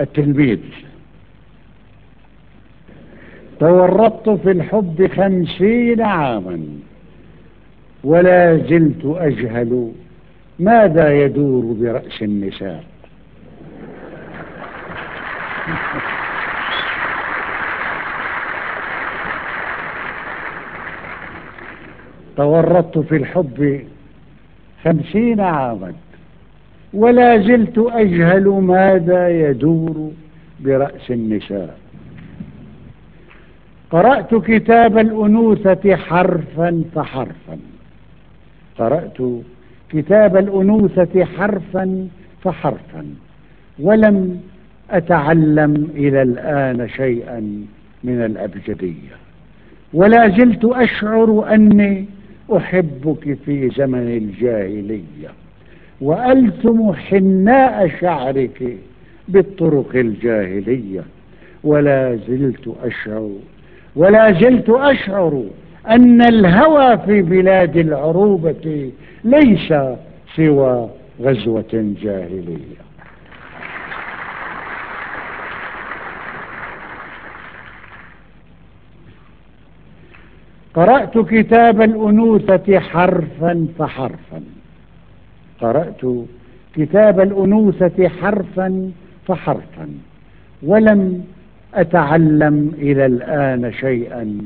التلميذ. تورطت في الحب خمسين عاما ولا زلت أجهل ماذا يدور برأس النساء. تورطت في الحب خمسين عاما ولا زلت أجهل ماذا يدور برأس النساء قرأت كتاب الأنوثة حرفا فحرفا. قرأت كتاب الأنوثة حرفا فحرفا. ولم أتعلم إلى الآن شيئا من الأبجدية. ولا زلت أشعر أني أحبك في زمن الجاهلية. وألثم حناء شعرك بالطرق الجاهلية. ولا زلت أشعر ولا زلت أشعر أن الهوى في بلاد العروبة ليس سوى غزوة جاهلية. قرأت كتاب الأنوثة حرفا فحرفا. قرأت كتاب الأنوثة حرفا فحرفا ولم أتعلم إلى الآن شيئا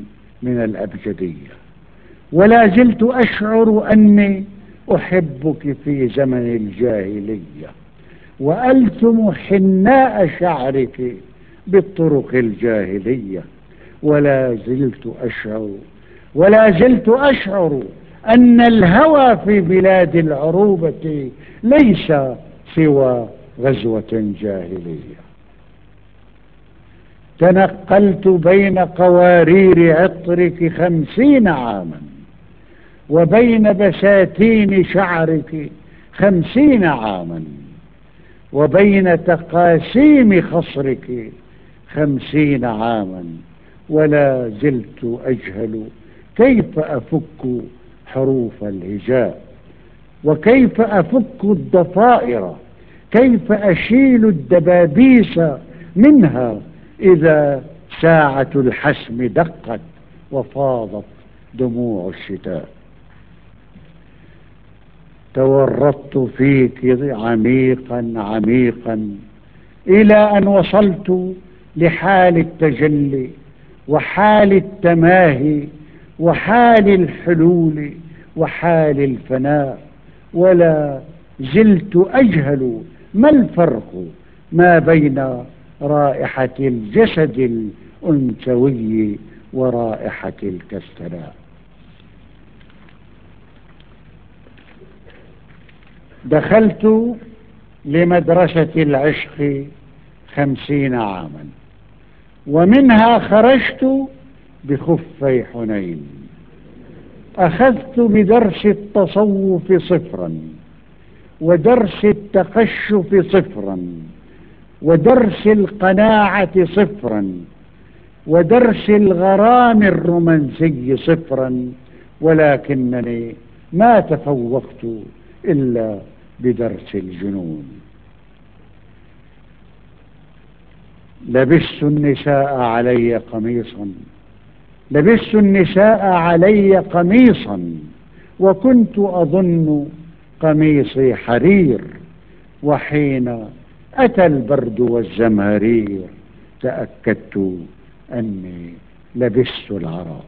من الأبجدية. ولا زلت أشعر أني أحبك في زمن الجاهلية وألثم حناء شعرك بالطرق الجاهلية. ولا زلت أشعر ولا زلت أشعر أن الهوى في بلاد العروبة ليس سوى غزوة جاهلية. تنقلت بين قوارير عطرك خمسين عاما وبين بساتين شعرك خمسين عاما وبين تقاسيم خصرك خمسين عاما. ولا زلت أجهل كيف أفك حروف الهجاء. وكيف أفك الضفائر؟ كيف أشيل الدبابيس منها إذا ساعة الحسم دقت وفاضت دموع الشتاء؟ تورطت فيك عميقا عميقا إلى أن وصلت لحال التجلي وحال التماهي وحال الحلول وحال الفناء ولا زلت أجهل ما الفرق ما بين رائحة الجسد الأنثوي ورائحة الكستناء؟ دخلت لمدرسة العشق خمسين عاما ومنها خرجت بخفي حنين. أخذت بدرس التصوف صفرا ودرس التقشف صفرا ودرس القناعة صفرا ودرس الغرام الرومانسي صفرا ولكنني ما تفوقت إلا بدرس الجنون. لبست النساء علي قميصا لبست النساء علي قميصا وكنت أظن قميصي حرير وحين أتى البرد والزمهرير تأكدت أني لبست العراء